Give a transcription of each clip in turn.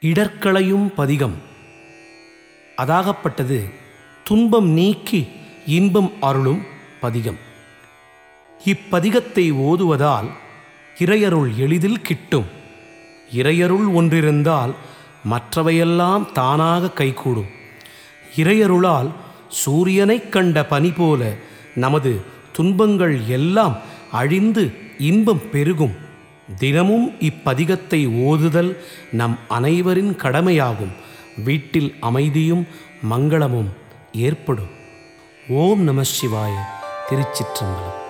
இடர்களையும் பதிகம். அதாகப்பட்டது துன்பம் நீக்கி இன்பம் அருளும் பதிகம். இப்பதிகத்தை ஓதுவதால் இறையருள் எளிதில் கிட்டும். இறையருள் ஒன்றிருந்தால் மற்றவையெல்லாம் தானாக கைகூடும். இறையருளால் சூரியனைக் கண்ட பனி போல நமது துன்பங்கள் எல்லாம் அழிந்து இன்பம் பெருகும். தினமும் இப்பதிகத்தை ஓதுதல் நம் அனைவரின் கடமையாகும். வீட்டில் அமைதியும் மங்களமும் ஏற்படும். ஓம் நம சிவாய. திருச்சிற்றம்பலம்.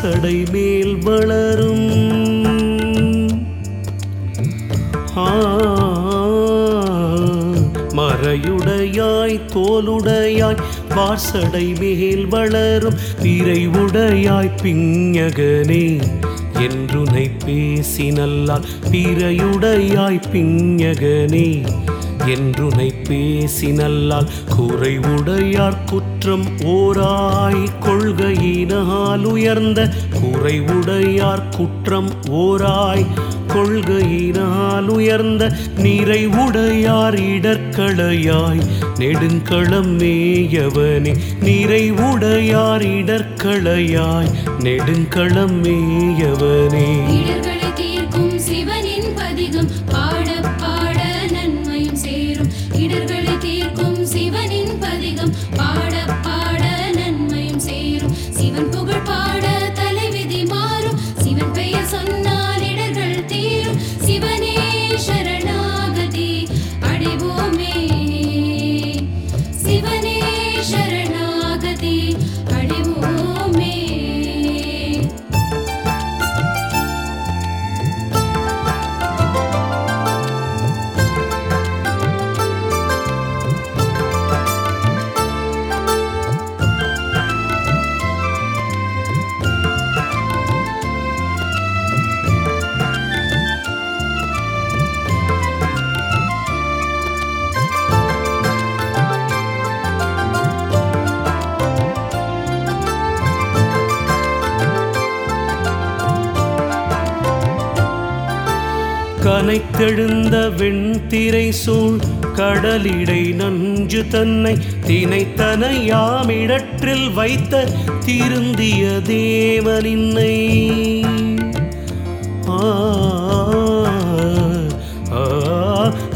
சடை மேல் வளரும். மறையுடையாய் தோலுடையாய் வார்சடை மேல் வளரும். பிறைவுடையாய் பிஞகனே என்றுனை பேசினல்லால் பிறையுடையாய் பிஞகனே என்றுனை பேசினல்லால் குறைவுடையார் குற்ற குற்றம் ஓராய் கொள்கையினால் உயர்ந்த குறைவுடையார் குற்றம் ஓராய் கொள்கையினால் உயர்ந்த நிறைவுடையார் இடர்களையாய் நெடுங்களம் மேயவனே. நிறைவுடையார் இடர்களையாய் நெடுங்களம் மேயவனே. தீர்க்கும் சிவனின் பதிகம் கனைத்தெழுந்த வெண்திரை சூழ் கடலிடை நஞ்சு தன்னை தினைத்தனையாமிடற்றில் வைத்த திருந்திய தேவனின்னை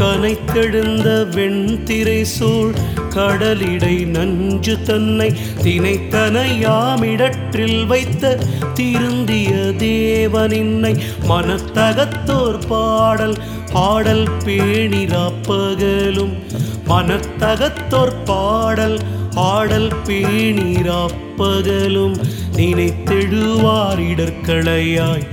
கனைத்தெழுந்த வெண்திரை சூழ் கடலிடை நஞ்சு தன்னை தினைத்தனையாமிடற்றில் வைத்த திருந்திய தேவனின்னை மனத்தகத்தோர் பாடல் பாடல் பேணிராப்பகலும் மனத்தகத்தோர் பாடல் ஆடல் பேணிராப்பகலும் நினைத்தெழுவார் இடர்களையாய்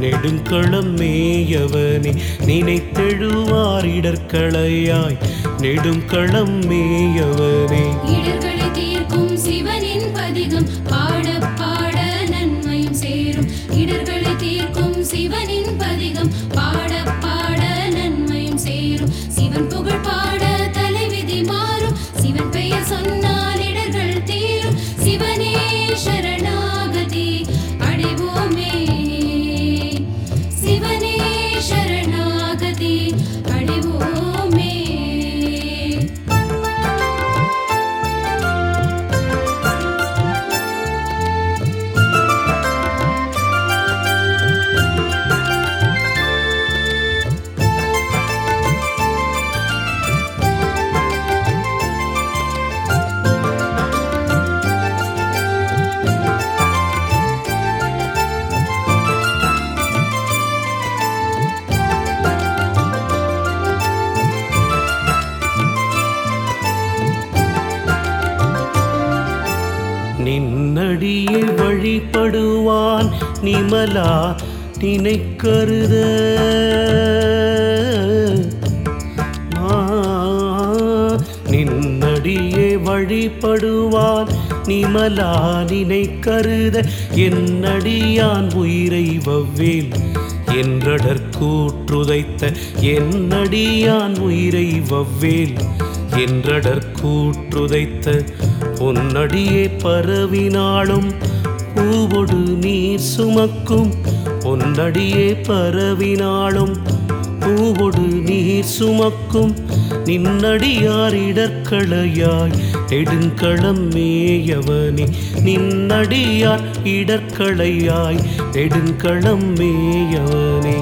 நெடுங்களம் மேயவனே நினைத்தெழுவார் இடர்களையாய் நெடும் களம் மேயவனே. இடர்களை தீர்க்கும் சிவனின் பதிகம் பாட நிமலா நினைக்கருத நின்னடியே வழிபடுவான் நிமலா நினைக்கருத. என்னடியான் உயிரை வவ்வேல் என்றடற்கூற்றுதைத்த என்னடியான் உயிரை வவ்வேல் என்றடற்கூற்றுதைத்த பொன்னடியே பரவினாலும் பூவொடு நீர் சுமக்கும் பொன்னடியே பரவினாளும். பூவொடு நீர் சுமக்கும் நின்னடியார் இடர்களையாய் நெடுங்களம் மேயவனே நின்னடியார் இடர்களையாய் நெடுங்களம் மேயவனே.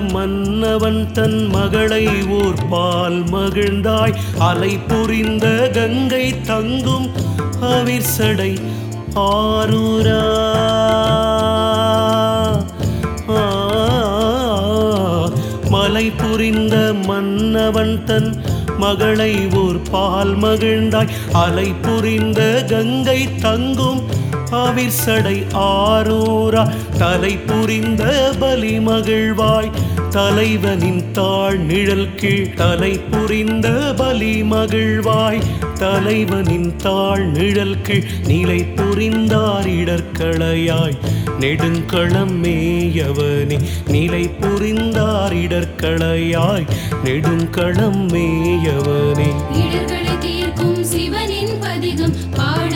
மன்னவன் தன் மகளை ஓர் பால் மகிழ்ந்தாய். அலை புரிந்த கங்கை தங்கும் அவிர்சடை ஆரூரா. ஆ, மலை புரிந்த மன்னவன் தன் மகளை ஓர் பால் மகிழ்ந்தாய். அலை புரிந்த கங்கை தங்கும் அவிர்சடை ஆரூரா. தலை புரிந்த பலி மகிழ்வாய். தலைவனின் தாழ் நிழல் கீழ் தலை புரிந்த பலி மகிழ்வாய். தலைவனின் தாழ் நிழல் கீழ் நிலை புரிந்தார் இடர்களையாய் நெடுங்களம் மேயவனே நிலை புரிந்தார் இடர்களையாய் நெடுங்களம் மேயவனே. இடர்களை தீர்க்கும் சிவனின் பதிகம் பாழ்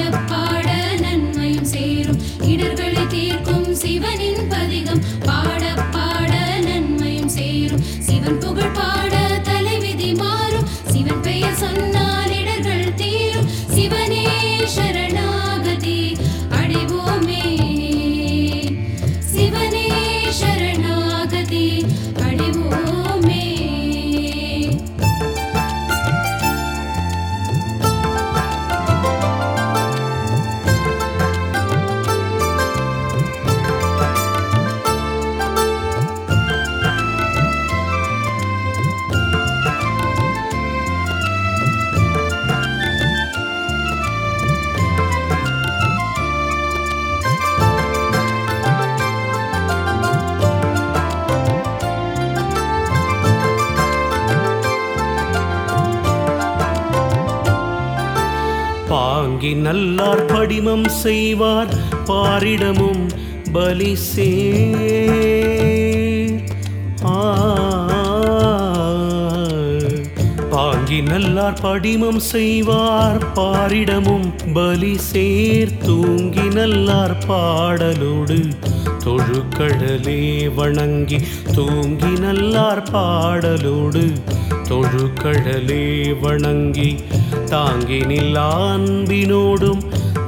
செய்வார் பாரிடமும் பலி சே பாங்கி நல்லார் படிமம் செய்வார் பாரிடமும் பலி சேர். தூங்கி நல்லார் பாடலோடு தொழுக்கடலே வணங்கி தூங்கி நல்லார் பாடலோடு தொழுக்கடலே வணங்கி தாங்கி நில்லான்பினோடும் அன்பினோடும்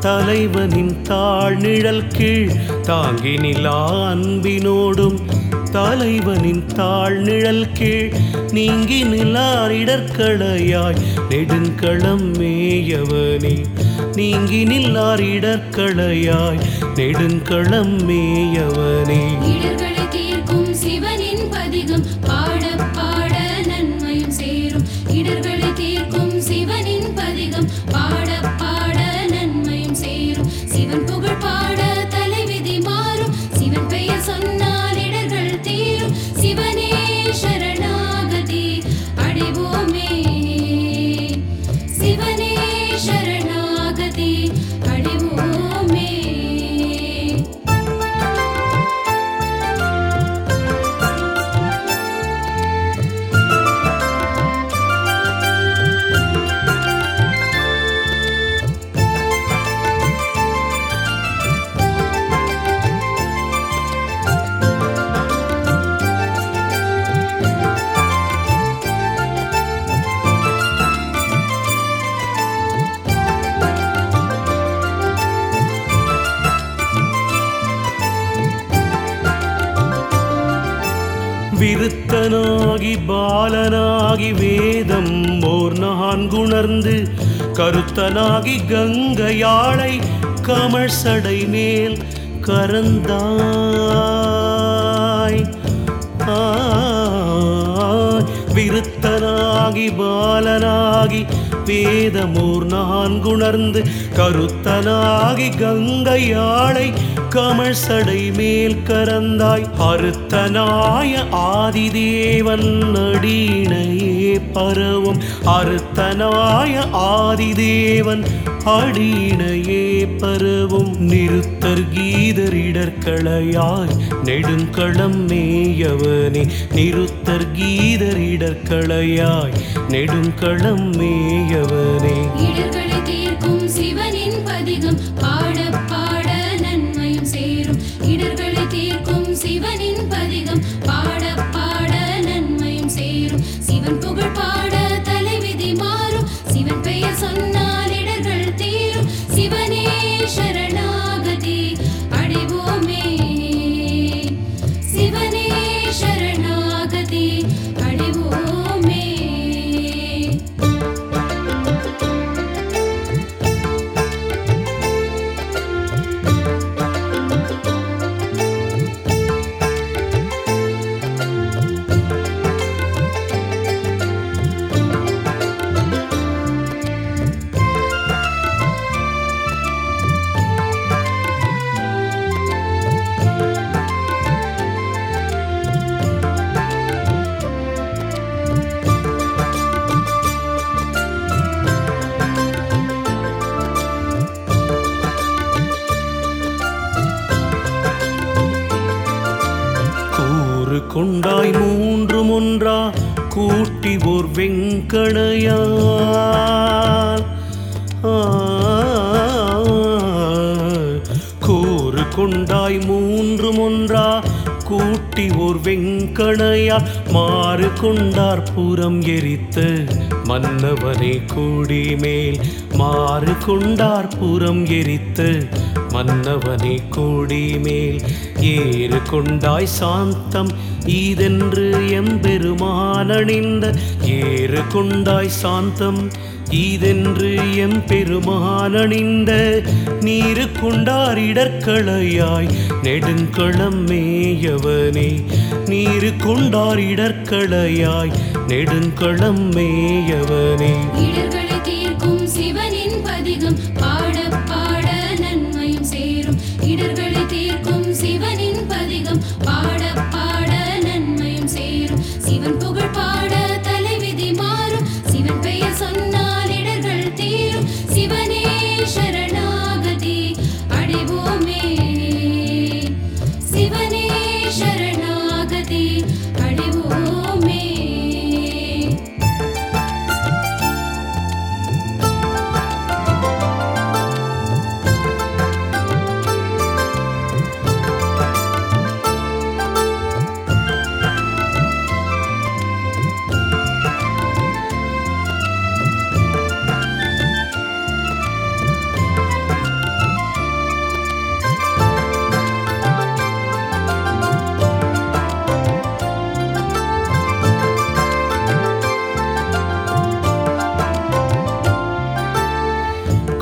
தலைவனின் தாழ் நிழல் கீழ் தாங்கி நிலா அன்பினோடும் தலைவனின் தாழ் நிழல் கீழ் நீங்கி நிலார் இடர்களையாய் நெடுங்களம் மேயவனே நீங்கி நில்லார் இடர்களையாய் நெடுங்களம் மேயவனே சிவனின் பதிகம் பாட பாட நன்மையும் சேரும். இடர்களை தீர்க்கும் சிவனின் பதிகம் பாட விருத்தனாகி பாலனாகி வேதம் ஓர் நான் குணர்ந்து கருத்தனாகி கங்கையாளை கமழ் சடை மேல் கரந்தாய். விருத்தனாகி பாலனாகி வேதமோர் நான்குணர்ந்து கருத்தனாகி கங்கையாளை கமழ் சடை மேல் கரந்தாய் அறுத்தனாய ஆதிதேவன் அடியினையே பரவும். அறுத்தனாய ஆதிதேவன் அடியினையே பரவும். நிறுத்தர் கீதரிடர்களையாய் நெடுங்களம் மேயவனே. நிறுத்தர் கீதரிடர்களையாய் நெடுங்களம் மேயவனே. இடர்களை தீர்க்கும் சிவனின் பதிகம் பாட பாட ஓர் கூறு கொண்டாய் மூன்று ஒன்றா கூட்டி ஓர் வெங்கணையால் மாறு கொண்டார் புறம் எரித்து மன்னவனை கூடி மேல். மாறு கொண்டார் புறம் எரித்து மன்னவனை கோடி மேல் ஏறு கொண்டாய் சாந்தம். ஈதென்று எம்பெருமானணிந்த ஏறு கொண்டாய் சாந்தம். ஈதென்று எம்பெருமானணிந்த நீரு கொண்டார் இடர்களையாய் நெடுங்களம் மேயவனே நீரு கொண்டார் இடர்களையாய் நெடுங்களம் மேயவனே. இடர்களை தீர்க்கும் சிவனின் பதிகம்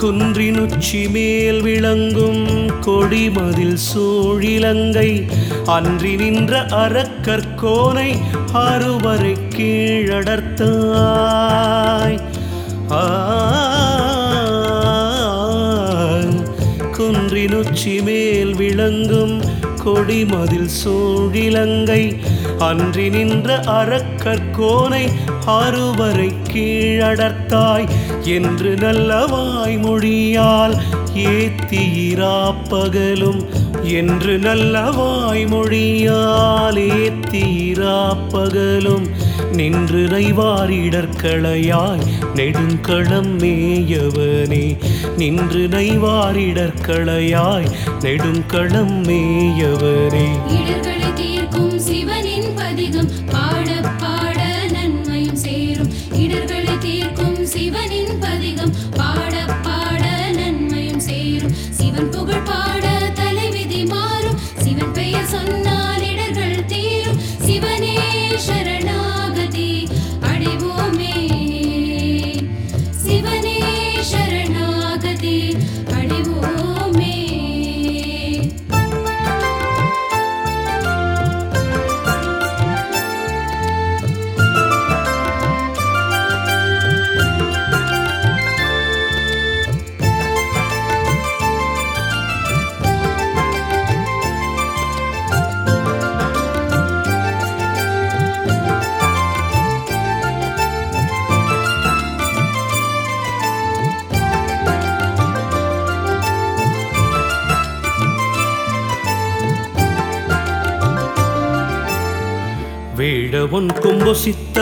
குன்றினுச்சி மேல் விளங்கும் கொடிமதில் சூழிலங்கை அன்றி நின்ற அறக்கற்கோனை அறுவரை கீழடர்த்தாய். குன்றினுச்சி மேல் விளங்கும் கொடிமதில் சூழிலங்கை அன்றி நின்ற அறக்கற்கோனை அறுவரை கீழடர்த்தாய். என்று நல்ல வாய்மொழியால் ஏத்தீராப்பகலும் என்று நல்ல வாய்மொழியால் ஏத்தீராப்பகலும் நின்று நைவாரிடற்களையாய் நெடுங்களம் மேயவனே நின்று நைவாரிடற்களையாய் நெடுங்களம் மேயவனே. தீர்க்கும் சிவனின் பதிகம் பாட பாட நன்மையும் சேரும். இடர்களை தீர்க்கும் சிவனின்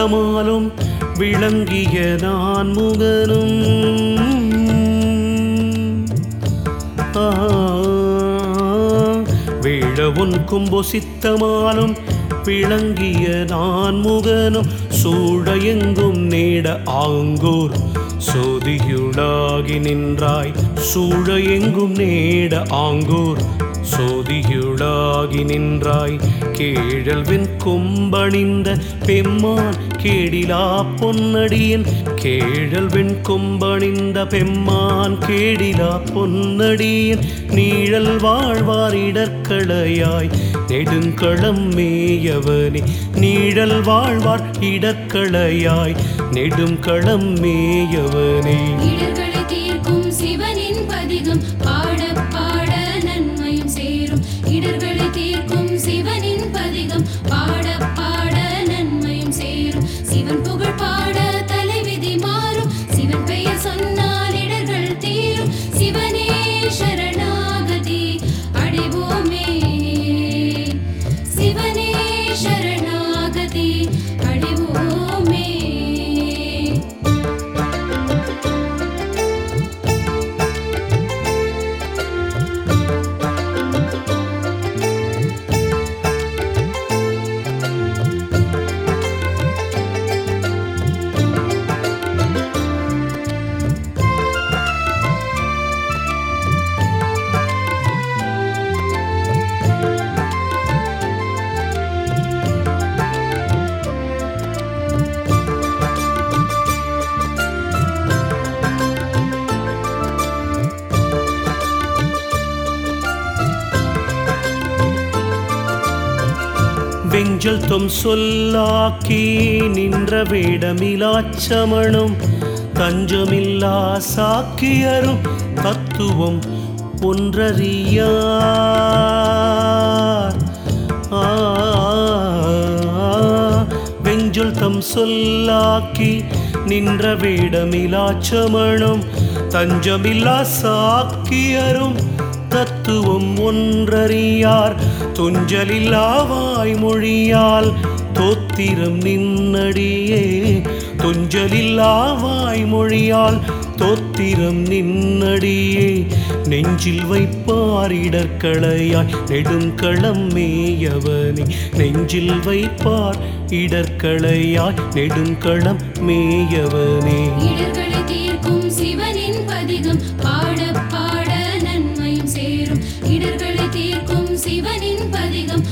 கொம்பு விளங்கிய நான் முகனும். ஆ, வேடவன் கொம்பு சித்தமாலும் விளங்கிய நான் முகனும். சூழ எங்கும் நீட ஆங்கூர் சோதியுளாகி நின்றாய். சூழ எங்கும் நேட ஆங்கூர் சோதியுளாகி நின்றாய். கேழல்வின் கொம்பணிந்த பெம்மான் கேடிலா பொன்னடியின் கேழல்வின் கொம்பணிந்த பெம்மான் கேடிலா பொன்னடியின் நீழல் வாழ்வார் இடர்களையாய் நெடுங்களம் மேயவனே நீழல் வாழ்வார் இடர்களையாய் நெடுங்களம் மேயவனே. சிவனின் பதிகம் பாட பாட நன்மையும் சேரும். இடர்களை பாட வெஞ்சல் தொம் சொல்லாக்கி நின்ற வேடமிலாச்சமணும். தஞ்சமில்லா சாக்கியரும் தத்துவம் ஒன்றறியார் ஆ, வெஞ்சொல் தம் சொல்லாக்கி நின்ற வேடமிலாச்சமணும். தஞ்சமில்லா சாக்கியரும் தத்துவம் ஒன்றறியார். துஞ்சலில்லா வாய்மொழியால் தோத்திரம் நின்னடியே. துஞ்சலில்லா வாய்மொழியால் தோத்திரம் நின்னடியே. நெஞ்சில் வைப்பார் இடர்களையாய் நெடுங்களம் மேயவனே. நெஞ்சில் வைப்பார் இடர்களையாய் நெடுங்களம் மேயவனே. சிவனின்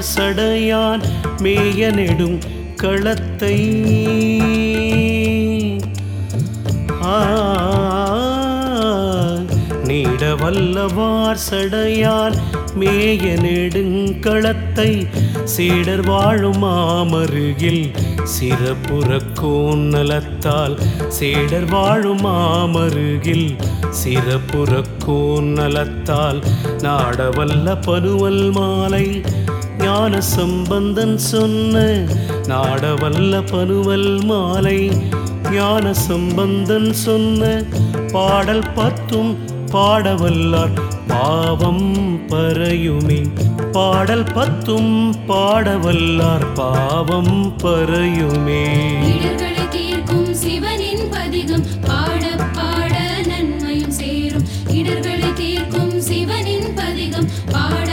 மார் சடையான் மேய நெடும் களத்தை. ஆ, நீட வல்லவார் சடையான் மேய நெடுங்களத்தை சீடர் வாழும் மாமருகில் சிறப்புறக்கோன் நலத்தால் சீடர் வாழும் மாமருகில் சிறப்புறக்கோன் நலத்தால் நாடவல்ல பருவல் மாலை ஞான சம்பந்தன் சொன்ன நாடவல்ல பனுவல் மாலை. ஞான சம்பந்தன் சொன்ன பாடல் பத்தும் பாடவல்லார் பாவம் பறையுமே. பாடல் பத்தும் பாடவல்லார் பாவம் பறையுமே. தீர்க்கும் சிவனின் பதிகம் பாட பாட நன்மையும் சேரும். இடர்களை தீர்க்கும் சிவனின் பதிகம் பாட